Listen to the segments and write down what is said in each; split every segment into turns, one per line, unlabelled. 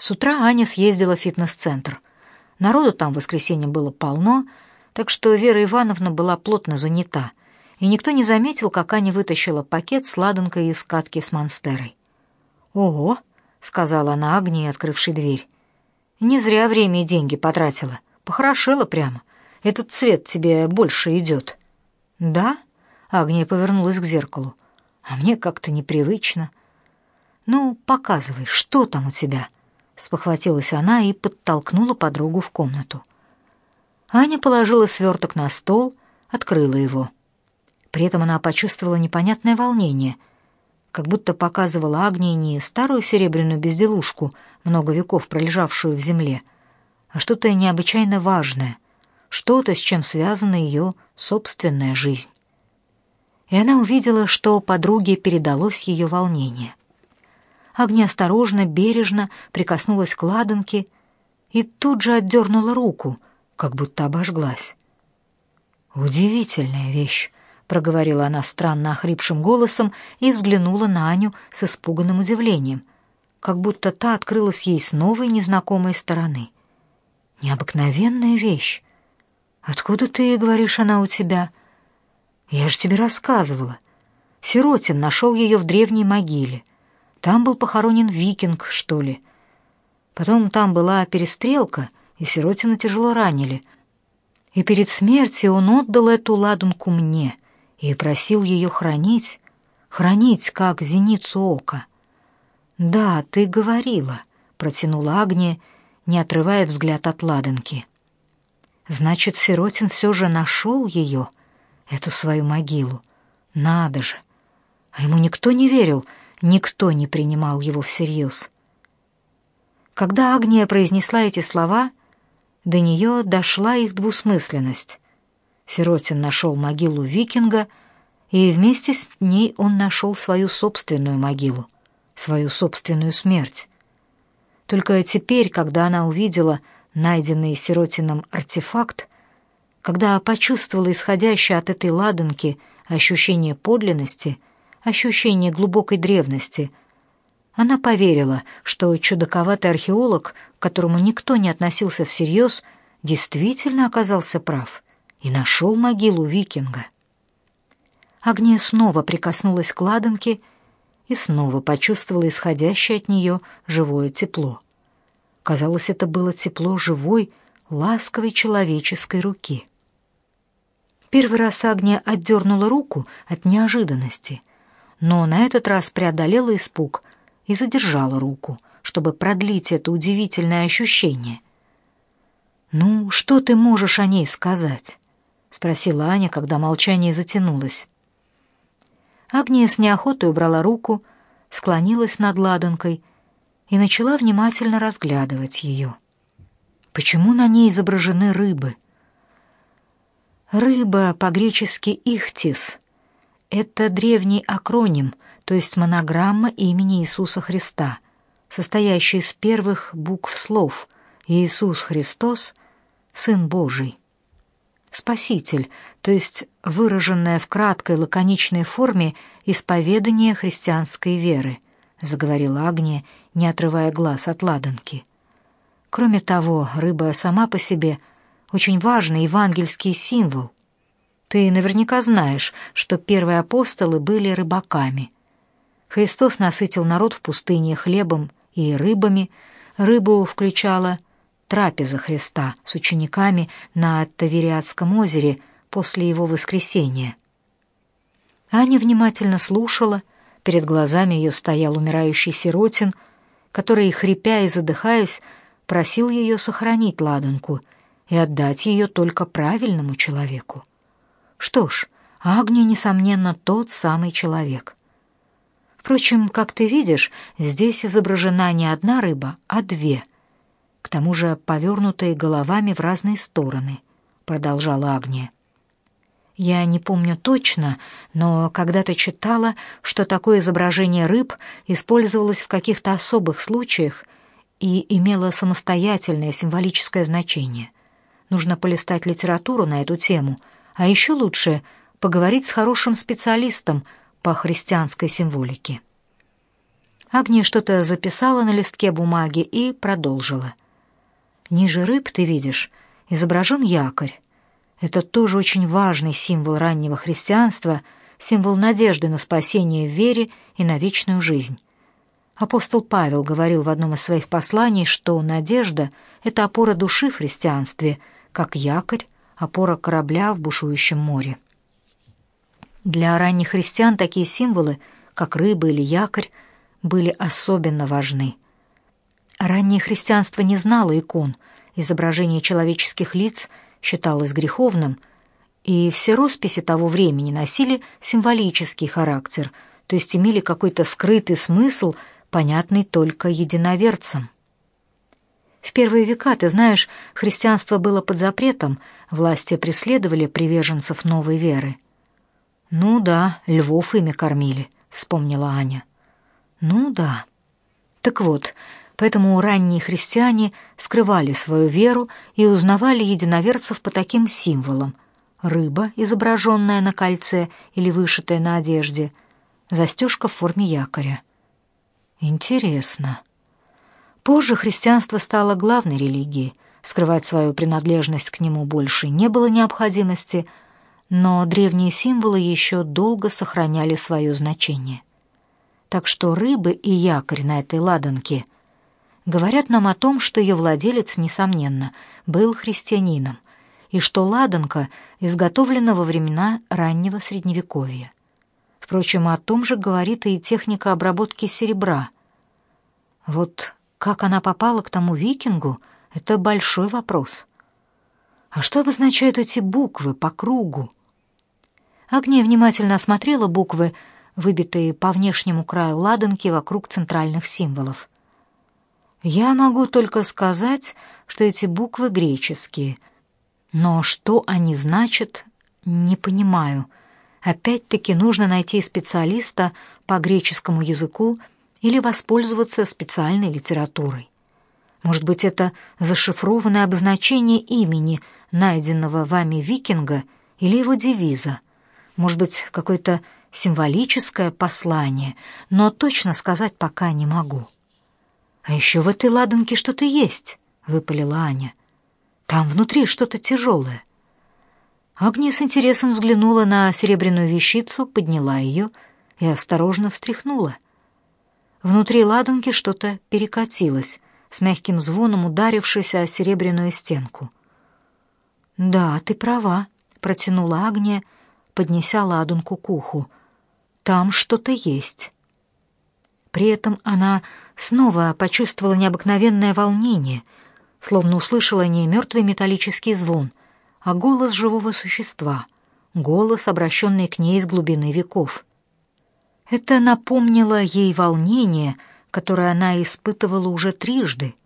С утра Аня съездила в фитнес-центр. Народу там в воскресенье было полно, так что Вера Ивановна была плотно занята, и никто не заметил, как Аня вытащила пакет с ладанкой из катки с монстерой. «Ого!» — сказала она Агнии, открывшей дверь. «Не зря время и деньги потратила. Похорошела прямо. Этот цвет тебе больше идет». «Да?» — Агния повернулась к зеркалу. «А мне как-то непривычно». «Ну, показывай, что там у тебя?» — спохватилась она и подтолкнула подругу в комнату. Аня положила сверток на стол, открыла его. При этом она почувствовала непонятное волнение — как будто показывала Агнии не старую серебряную безделушку, много веков пролежавшую в земле, а что-то необычайно важное, что-то, с чем связана ее собственная жизнь. И она увидела, что подруге передалось ее волнение. Агния осторожно, бережно прикоснулась к ладанке и тут же отдернула руку, как будто обожглась. Удивительная вещь, проговорила она странно охрипшим голосом и взглянула на Аню с испуганным удивлением, как будто та открылась ей с новой незнакомой стороны. Необыкновенная вещь. Откуда ты говоришь, она у тебя? Я же тебе рассказывала. Сиротин нашел ее в древней могиле. Там был похоронен викинг, что ли. Потом там была перестрелка, и Сиротина тяжело ранили. И перед смертью он отдал эту ладунку мне и просил ее хранить, хранить, как зеницу ока. «Да, ты говорила», — протянула Агния, не отрывая взгляд от ладанки. «Значит, Сиротин все же нашел ее, эту свою могилу. Надо же! А ему никто не верил, никто не принимал его всерьез». Когда Агния произнесла эти слова, до нее дошла их двусмысленность. Сиротин нашел могилу викинга, и вместе с ней он нашел свою собственную могилу, свою собственную смерть. Только теперь, когда она увидела найденный Сиротином артефакт, когда почувствовала исходящее от этой ладанки ощущение подлинности, ощущение глубокой древности, она поверила, что чудаковатый археолог, к которому никто не относился всерьез, действительно оказался прав — и нашел могилу викинга. Агния снова прикоснулась к ладанке и снова почувствовала исходящее от нее живое тепло. Казалось, это было тепло живой, ласковой человеческой руки. Первый раз Агния отдернула руку от неожиданности, но на этот раз преодолела испуг и задержала руку, чтобы продлить это удивительное ощущение. «Ну, что ты можешь о ней сказать?» — спросила Аня, когда молчание затянулось. Агния с неохотой убрала руку, склонилась над ладанкой и начала внимательно разглядывать ее. Почему на ней изображены рыбы? Рыба по-гречески «ихтис» — это древний акроним, то есть монограмма имени Иисуса Христа, состоящая из первых букв слов «Иисус Христос, Сын Божий». Спаситель, то есть выраженное в краткой лаконичной форме исповедание христианской веры, заговорила Агния, не отрывая глаз от ладанки. Кроме того, рыба сама по себе очень важный евангельский символ. Ты наверняка знаешь, что первые апостолы были рыбаками. Христос насытил народ в пустыне хлебом и рыбами. Рыбу включала трапеза Христа с учениками на Тавериадском озере после его воскресения. Аня внимательно слушала, перед глазами ее стоял умирающий сиротин, который, хрипя и задыхаясь, просил ее сохранить ладанку и отдать ее только правильному человеку. Что ж, Агния, несомненно, тот самый человек. Впрочем, как ты видишь, здесь изображена не одна рыба, а две — к тому же повернутые головами в разные стороны, продолжала Агния. Я не помню точно, но когда-то читала, что такое изображение рыб использовалось в каких-то особых случаях и имело самостоятельное символическое значение. Нужно полистать литературу на эту тему, а еще лучше поговорить с хорошим специалистом по христианской символике. Агния что-то записала на листке бумаги и продолжила. Ниже рыб, ты видишь, изображен якорь. Это тоже очень важный символ раннего христианства, символ надежды на спасение в вере и на вечную жизнь. Апостол Павел говорил в одном из своих посланий, что надежда — это опора души в христианстве, как якорь, опора корабля в бушующем море. Для ранних христиан такие символы, как рыба или якорь, были особенно важны. Раннее христианство не знало икон, изображение человеческих лиц считалось греховным, и все росписи того времени носили символический характер, то есть имели какой-то скрытый смысл, понятный только единоверцам. В первые века, ты знаешь, христианство было под запретом, власти преследовали приверженцев новой веры. «Ну да, львов ими кормили», — вспомнила Аня. «Ну да». Так вот, поэтому ранние христиане скрывали свою веру и узнавали единоверцев по таким символам. Рыба, изображенная на кольце или вышитая на одежде, застежка в форме якоря. Интересно. Позже христианство стало главной религией. Скрывать свою принадлежность к нему больше не было необходимости — но древние символы еще долго сохраняли свое значение. Так что рыбы и якорь на этой ладанке говорят нам о том, что ее владелец, несомненно, был христианином, и что ладанка изготовлена во времена раннего Средневековья. Впрочем, о том же говорит и техника обработки серебра. Вот как она попала к тому викингу — это большой вопрос. А что обозначают эти буквы по кругу? Агния внимательно осмотрела буквы, выбитые по внешнему краю ладанки вокруг центральных символов. Я могу только сказать, что эти буквы греческие, но что они значат, не понимаю. Опять-таки нужно найти специалиста по греческому языку или воспользоваться специальной литературой. Может быть, это зашифрованное обозначение имени найденного вами викинга или его девиза — может быть, какое-то символическое послание, но точно сказать пока не могу. А еще в этой ладанке что-то есть, выпалила Аня. Там внутри что-то тяжелое. Агния с интересом взглянула на серебряную вещицу, подняла ее и осторожно встряхнула. Внутри ладанки что-то перекатилось, с мягким звоном ударившись о серебряную стенку. «Да, ты права», — протянула Агния, — поднеся ладунку к уху. «Там что-то есть». При этом она снова почувствовала необыкновенное волнение, словно услышала не мертвый металлический звон, а голос живого существа, голос, обращенный к ней из глубины веков. Это напомнило ей волнение, которое она испытывала уже трижды,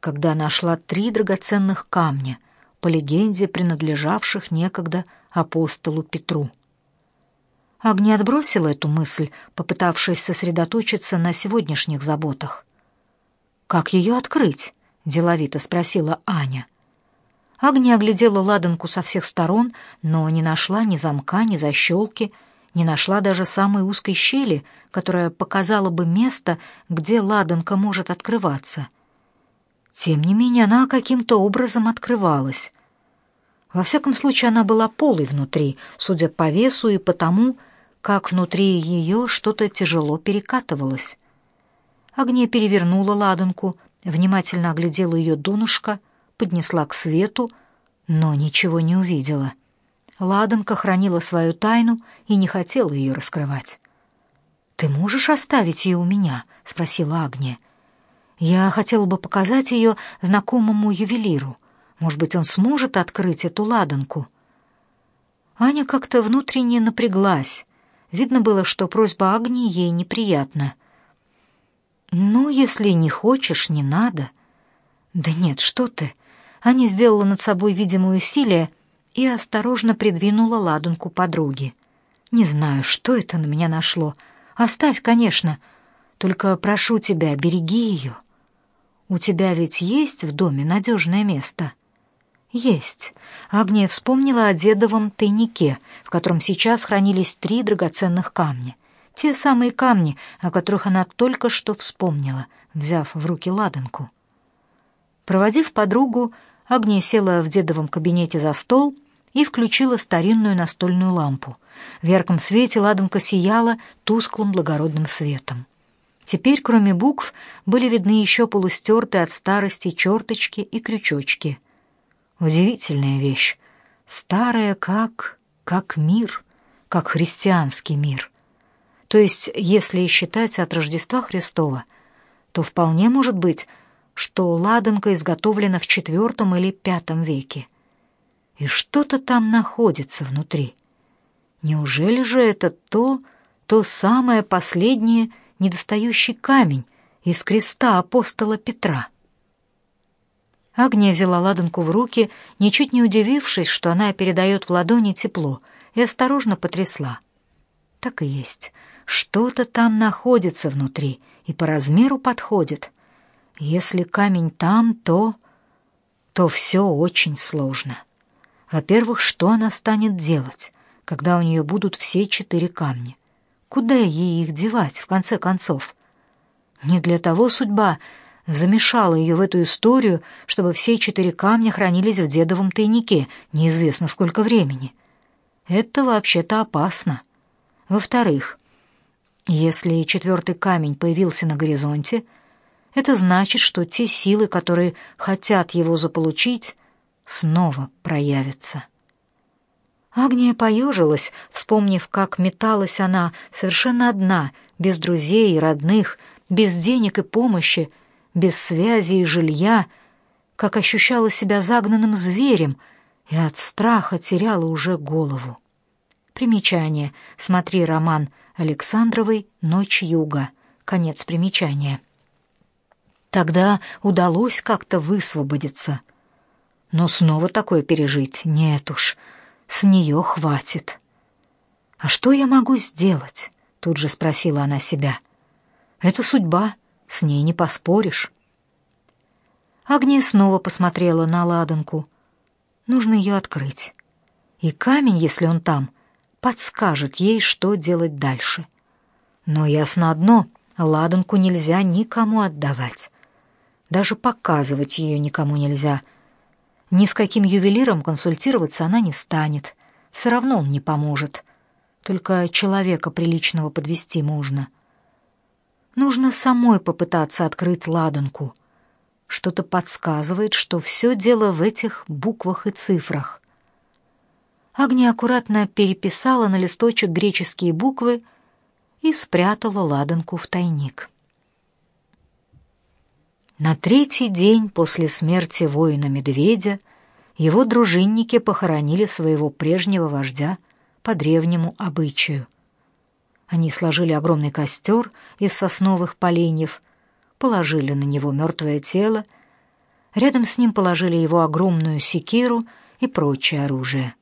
когда нашла три драгоценных камня, по легенде принадлежавших некогда апостолу Петру. Агния отбросила эту мысль, попытавшись сосредоточиться на сегодняшних заботах. «Как ее открыть?» — деловито спросила Аня. Агния оглядела ладанку со всех сторон, но не нашла ни замка, ни защелки, не нашла даже самой узкой щели, которая показала бы место, где ладанка может открываться. Тем не менее, она каким-то образом открывалась. Во всяком случае, она была полой внутри, судя по весу и по тому, как внутри ее что-то тяжело перекатывалось. Агния перевернула ладанку, внимательно оглядела ее донышко, поднесла к свету, но ничего не увидела. Ладанка хранила свою тайну и не хотела ее раскрывать. «Ты можешь оставить ее у меня?» — спросила Агния. «Я хотела бы показать ее знакомому ювелиру. Может быть, он сможет открыть эту ладанку?» Аня как-то внутренне напряглась. Видно было, что просьба Агнии ей неприятна. «Ну, если не хочешь, не надо». «Да нет, что ты!» Аня сделала над собой видимое усилие и осторожно придвинула ладунку подруге. «Не знаю, что это на меня нашло. Оставь, конечно. Только прошу тебя, береги ее. У тебя ведь есть в доме надежное место?» Есть. Агния вспомнила о дедовом тайнике, в котором сейчас хранились три драгоценных камня. Те самые камни, о которых она только что вспомнила, взяв в руки ладанку. Проводив подругу, Агния села в дедовом кабинете за стол и включила старинную настольную лампу. В ярком свете ладанка сияла тусклым благородным светом. Теперь, кроме букв, были видны еще полустертые от старости черточки и крючочки. Удивительная вещь. Старая как... как мир, как христианский мир. То есть, если считать от Рождества Христова, то вполне может быть, что ладанка изготовлена в IV или V веке. И что-то там находится внутри. Неужели же это то, то самое последнее недостающий камень из креста апостола Петра? Агния взяла ладанку в руки, ничуть не удивившись, что она передает в ладони тепло, и осторожно потрясла. Так и есть. Что-то там находится внутри и по размеру подходит. Если камень там, то... то все очень сложно. Во-первых, что она станет делать, когда у нее будут все четыре камня? Куда ей их девать, в конце концов? Не для того судьба замешала ее в эту историю, чтобы все четыре камня хранились в дедовом тайнике неизвестно сколько времени. Это вообще-то опасно. Во-вторых, если четвертый камень появился на горизонте, это значит, что те силы, которые хотят его заполучить, снова проявятся. Агния поежилась, вспомнив, как металась она совершенно одна, без друзей и родных, без денег и помощи, без связи и жилья, как ощущала себя загнанным зверем и от страха теряла уже голову. Примечание. Смотри роман Александровой «Ночь юга». Конец примечания. Тогда удалось как-то высвободиться. Но снова такое пережить нет уж, с нее хватит. «А что я могу сделать?» — тут же спросила она себя. «Это судьба, с ней не поспоришь». Агния снова посмотрела на ладанку. Нужно ее открыть. И камень, если он там, подскажет ей, что делать дальше. Но ясно одно — ладанку нельзя никому отдавать. Даже показывать ее никому нельзя. Ни с каким ювелиром консультироваться она не станет. Все равно он не поможет. Только человека приличного подвести можно. Нужно самой попытаться открыть ладанку. Что-то подсказывает, что все дело в этих буквах и цифрах. Агния аккуратно переписала на листочек греческие буквы и спрятала ладанку в тайник. На третий день после смерти воина-медведя его дружинники похоронили своего прежнего вождя по древнему обычаю. Они сложили огромный костер из сосновых поленьев, положили на него мертвое тело, рядом с ним положили его огромную секиру и прочее оружие.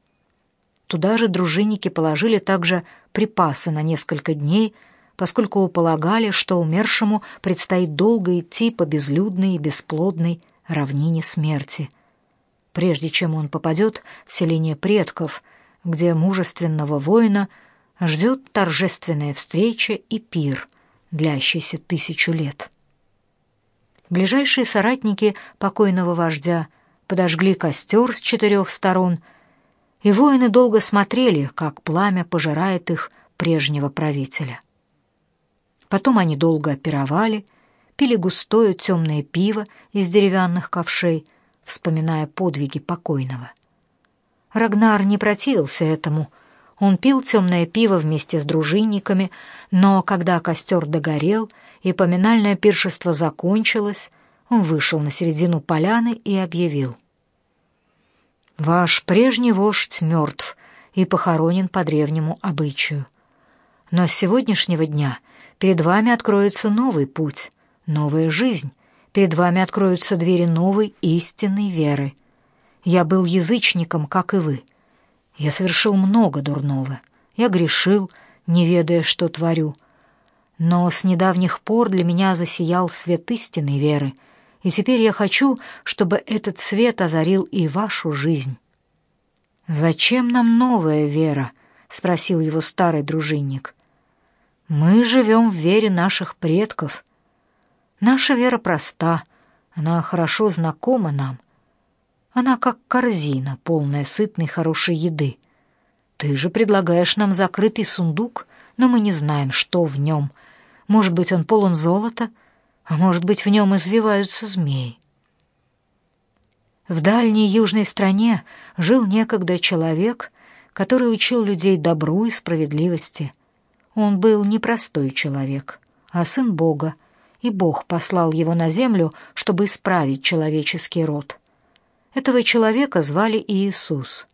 Туда же дружинники положили также припасы на несколько дней — поскольку полагали, что умершему предстоит долго идти по безлюдной и бесплодной равнине смерти, прежде чем он попадет в селение предков, где мужественного воина ждет торжественная встреча и пир, длящийся тысячу лет. Ближайшие соратники покойного вождя подожгли костер с четырех сторон, и воины долго смотрели, как пламя пожирает их прежнего правителя. Потом они долго пировали, пили густое темное пиво из деревянных ковшей, вспоминая подвиги покойного. Рагнар не противился этому. Он пил темное пиво вместе с дружинниками, но когда костер догорел и поминальное пиршество закончилось, он вышел на середину поляны и объявил. «Ваш прежний вождь мертв и похоронен по древнему обычаю. Но с сегодняшнего дня — Перед вами откроется новый путь, новая жизнь. Перед вами откроются двери новой истинной веры. Я был язычником, как и вы. Я совершил много дурного. Я грешил, не ведая, что творю. Но с недавних пор для меня засиял свет истинной веры, и теперь я хочу, чтобы этот свет озарил и вашу жизнь. «Зачем нам новая вера?» — спросил его старый дружинник. Мы живем в вере наших предков. Наша вера проста, она хорошо знакома нам. Она как корзина, полная сытной хорошей еды. Ты же предлагаешь нам закрытый сундук, но мы не знаем, что в нем. Может быть, он полон золота, а может быть, в нем извиваются змеи. В дальней южной стране жил некогда человек, который учил людей добру и справедливости. Он был не простой человек, а сын Бога, и Бог послал его на землю, чтобы исправить человеческий род. Этого человека звали Иисус.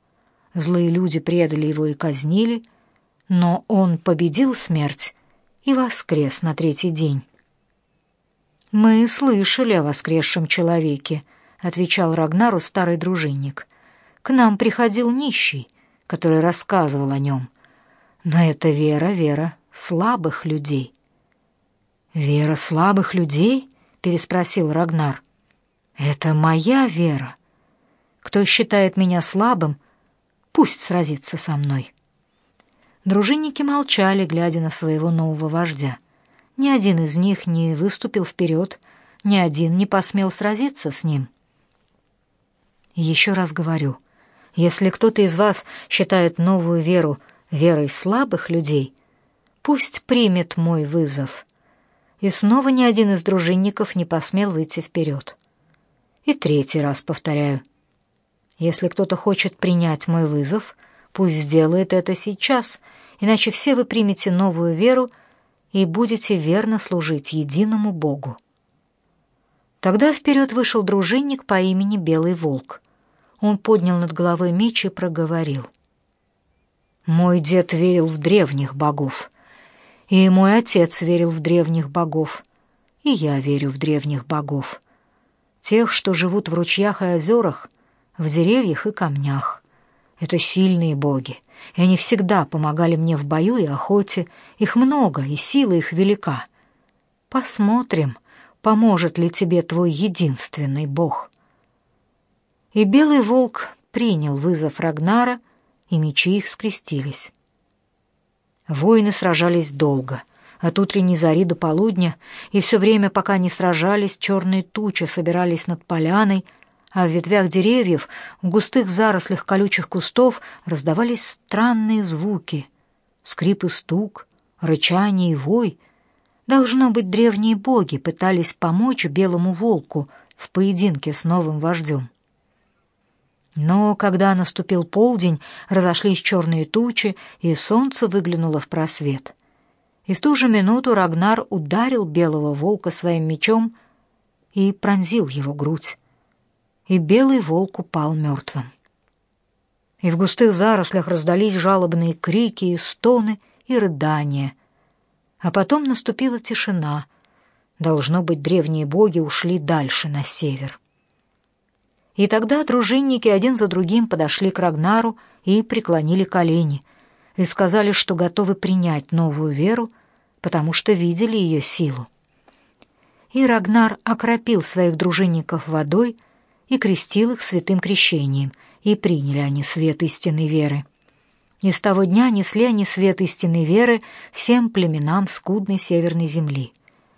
Злые люди предали его и казнили, но он победил смерть и воскрес на третий день. Мы слышали о воскресшем человеке, отвечал Рагнару старый дружинник. К нам приходил нищий, который рассказывал о нем. Но это вера, вера слабых людей. Вера слабых людей? переспросил Рагнар. Это моя вера. Кто считает меня слабым, пусть сразится со мной. Дружинники молчали, глядя на своего нового вождя. Ни один из них не выступил вперед, ни один не посмел сразиться с ним. Еще раз говорю, если кто-то из вас считает новую веру верой слабых людей, пусть примет мой вызов. И снова ни один из дружинников не посмел выйти вперед. И третий раз повторяю. Если кто-то хочет принять мой вызов, пусть сделает это сейчас, иначе все вы примете новую веру и будете верно служить единому Богу. Тогда вперед вышел дружинник по имени Белый Волк. Он поднял над головой меч и проговорил. «Мой дед верил в древних богов, и мой отец верил в древних богов, и я верю в древних богов, тех, что живут в ручьях и озерах, в деревьях и камнях. Это сильные боги, и они всегда помогали мне в бою и охоте. Их много, и сила их велика. Посмотрим, поможет ли тебе твой единственный бог. И белый волк принял вызов Рагнара, и мечи их скрестились. Воины сражались долго, от утренней зари до полудня, и все время, пока не сражались, черные тучи собирались над поляной, а в ветвях деревьев, в густых зарослях колючих кустов раздавались странные звуки. Скрип и стук, рычание и вой. Должно быть, древние боги пытались помочь белому волку в поединке с новым вождем. Но когда наступил полдень, разошлись черные тучи, и солнце выглянуло в просвет. И в ту же минуту Рагнар ударил белого волка своим мечом и пронзил его грудь и белый волк упал мертвым. И в густых зарослях раздались жалобные крики и стоны и рыдания. А потом наступила тишина. Должно быть, древние боги ушли дальше, на север. И тогда дружинники один за другим подошли к Рагнару и преклонили колени, и сказали, что готовы принять новую веру, потому что видели ее силу. И Рагнар окропил своих дружинников водой, и крестил их святым крещением, и приняли они свет истинной веры. И с того дня несли они свет истинной веры всем племенам скудной северной земли.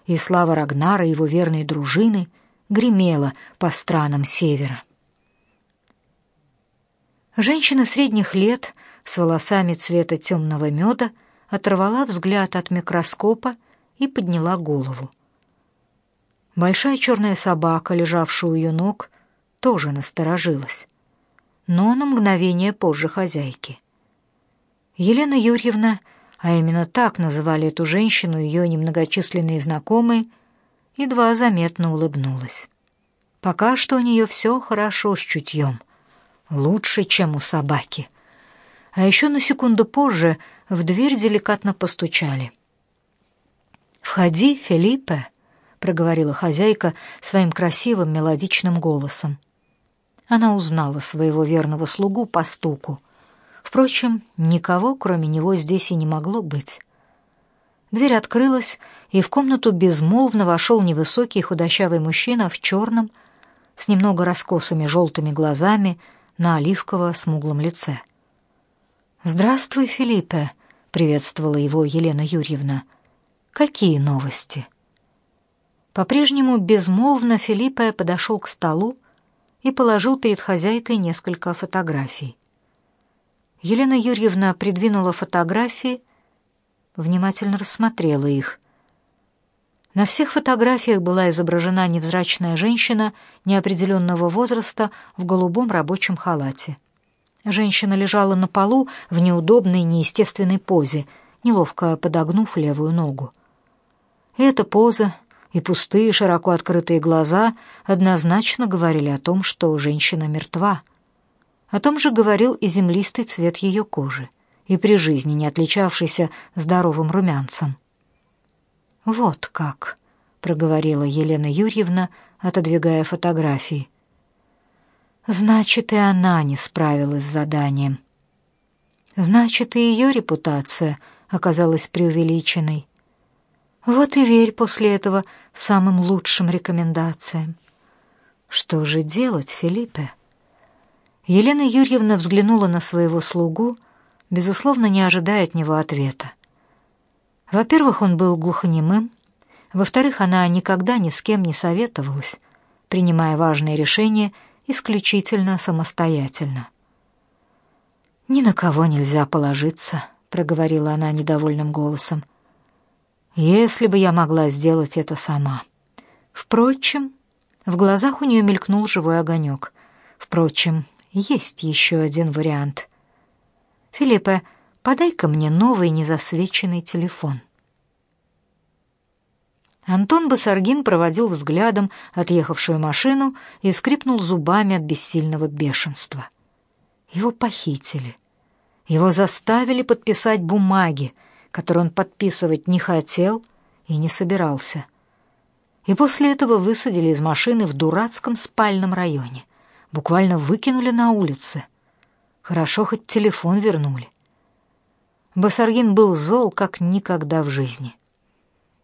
И слава Рагнара и его верной дружины гремела по странам севера. Женщина средних лет с волосами цвета темного меда оторвала взгляд от микроскопа и подняла голову. Большая черная собака, лежавшая у ее ног, тоже насторожилась, но на мгновение позже хозяйки. Елена Юрьевна, а именно так называли эту женщину ее немногочисленные знакомые, едва заметно улыбнулась. Пока что у нее все хорошо с чутьем, лучше, чем у собаки. А еще на секунду позже в дверь деликатно постучали. «Входи, Филиппе», — проговорила хозяйка своим красивым мелодичным голосом. Она узнала своего верного слугу по стуку. Впрочем, никого, кроме него, здесь и не могло быть. Дверь открылась, и в комнату безмолвно вошел невысокий худощавый мужчина в черном, с немного раскосыми желтыми глазами на оливково-смуглом лице. «Здравствуй, Филиппе», — приветствовала его Елена Юрьевна. Какие новости? По-прежнему безмолвно Филиппе подошел к столу и положил перед хозяйкой несколько фотографий. Елена Юрьевна придвинула фотографии, внимательно рассмотрела их. На всех фотографиях была изображена невзрачная женщина неопределенного возраста в голубом рабочем халате. Женщина лежала на полу в неудобной, неестественной позе, неловко подогнув левую ногу. Эта поза и пустые, широко открытые глаза однозначно говорили о том, что женщина мертва. О том же говорил и землистый цвет ее кожи, и при жизни не отличавшийся здоровым румянцем. «Вот как», — проговорила Елена Юрьевна, отодвигая фотографии. «Значит, и она не справилась с заданием. Значит, и ее репутация оказалась преувеличенной. Вот и верь после этого самым лучшим рекомендациям. Что же делать, Филиппе?» Елена Юрьевна взглянула на своего слугу, безусловно, не ожидая от него ответа. Во-первых, он был глухонемым, во-вторых, она никогда ни с кем не советовалась, принимая важные решения исключительно самостоятельно. «Ни на кого нельзя положиться», — проговорила она недовольным голосом. «Если бы я могла сделать это сама». Впрочем, в глазах у нее мелькнул живой огонек. Впрочем, есть еще один вариант. «Филиппе, Подай-ка мне новый незасвеченный телефон. Антон Басаргин проводил взглядом отъехавшую машину и скрипнул зубами от бессильного бешенства. Его похитили. Его заставили подписать бумаги, которые он подписывать не хотел и не собирался. И после этого высадили из машины в дурацком спальном районе. Буквально выкинули на улице. Хорошо хоть телефон вернули. Басаргин был зол как никогда в жизни.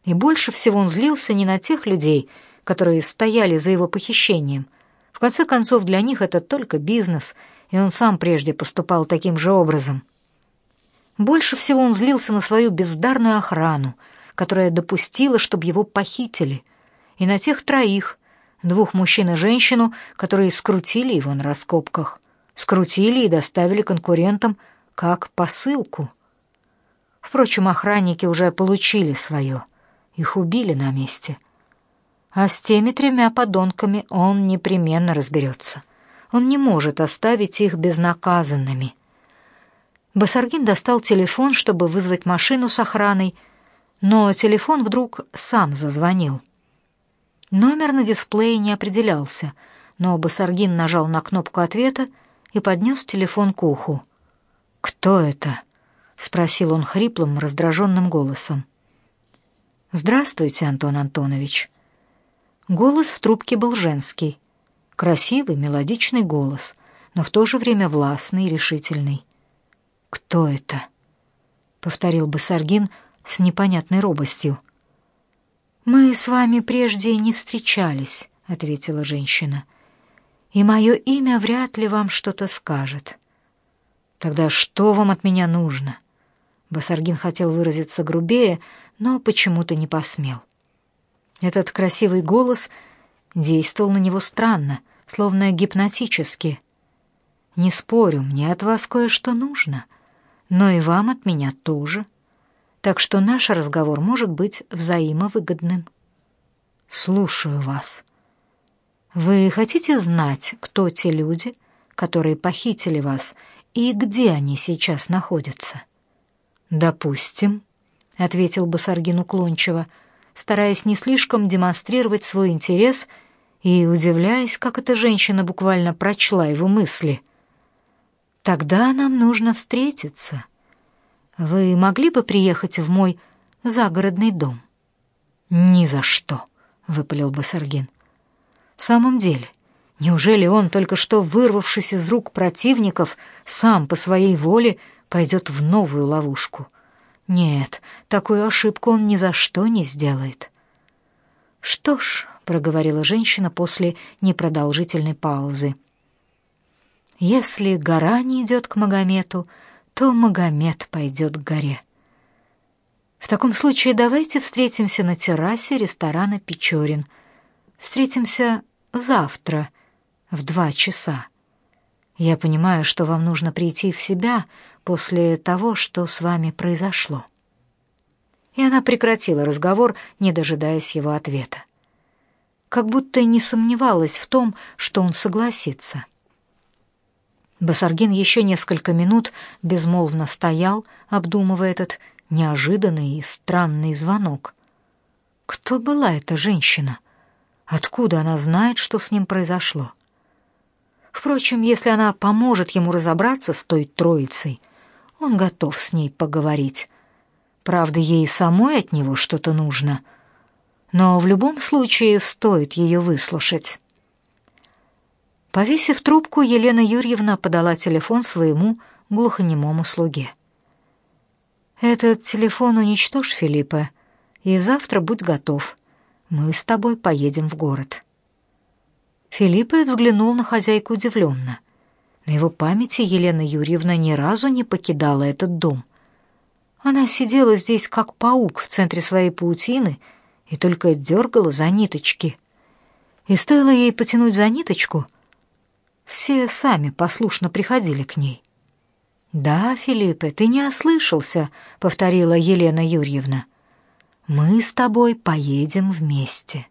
И больше всего он злился не на тех людей, которые стояли за его похищением. В конце концов, для них это только бизнес, и он сам прежде поступал таким же образом. Больше всего он злился на свою бездарную охрану, которая допустила, чтобы его похитили, и на тех троих, двух мужчин и женщину, которые скрутили его на раскопках, скрутили и доставили конкурентам как посылку. Впрочем, охранники уже получили свое. Их убили на месте. А с теми тремя подонками он непременно разберется. Он не может оставить их безнаказанными. Басаргин достал телефон, чтобы вызвать машину с охраной, но телефон вдруг сам зазвонил. Номер на дисплее не определялся, но Басаргин нажал на кнопку ответа и поднес телефон к уху. «Кто это?» спросил он хриплым, раздраженным голосом. Здравствуйте, Антон Антонович. Голос в трубке был женский, красивый, мелодичный голос, но в то же время властный и решительный. Кто это? повторил Басаргин с непонятной робостью. Мы с вами прежде не встречались, ответила женщина. И мое имя вряд ли вам что-то скажет. Тогда что вам от меня нужно? Басаргин хотел выразиться грубее, но почему-то не посмел. Этот красивый голос действовал на него странно, словно гипнотически. Не спорю, мне от вас кое-что нужно, но и вам от меня тоже. Так что наш разговор может быть взаимовыгодным. Слушаю вас. Вы хотите знать, кто те люди, которые похитили вас, и где они сейчас находятся? Допустим, ответил Басаргин уклончиво, стараясь не слишком демонстрировать свой интерес и удивляясь, как эта женщина буквально прочла его мысли. Тогда нам нужно встретиться. Вы могли бы приехать в мой загородный дом? Ни за что, выпалил Басаргин. В самом деле, неужели он только что вырвавшись из рук противников сам по своей воле пойдет в новую ловушку. Нет, такую ошибку он ни за что не сделает. Что ж, проговорила женщина после непродолжительной паузы. Если гора не идет к Магомету, то Магомет пойдет к горе. В таком случае давайте встретимся на террасе ресторана Печорин. Встретимся завтра в два часа. Я понимаю, что вам нужно прийти в себя после того, что с вами произошло. И она прекратила разговор, не дожидаясь его ответа. Как будто не сомневалась в том, что он согласится. Басаргин еще несколько минут безмолвно стоял, обдумывая этот неожиданный и странный звонок. Кто была эта женщина? Откуда она знает, что с ним произошло? Впрочем, если она поможет ему разобраться с той троицей, он готов с ней поговорить. Правда, ей самой от него что-то нужно, но в любом случае стоит ее выслушать. Повесив трубку, Елена Юрьевна подала телефон своему глухонемому слуге. «Этот телефон уничтожь, Филиппа, и завтра будь готов. Мы с тобой поедем в город». Филиппа взглянул на хозяйку удивленно. На его памяти Елена Юрьевна ни разу не покидала этот дом. Она сидела здесь как паук в центре своей паутины и только дергала за ниточки. И стоило ей потянуть за ниточку, все сами послушно приходили к ней. «Да, Филиппе, ты не ослышался», — повторила Елена Юрьевна. «Мы с тобой поедем вместе».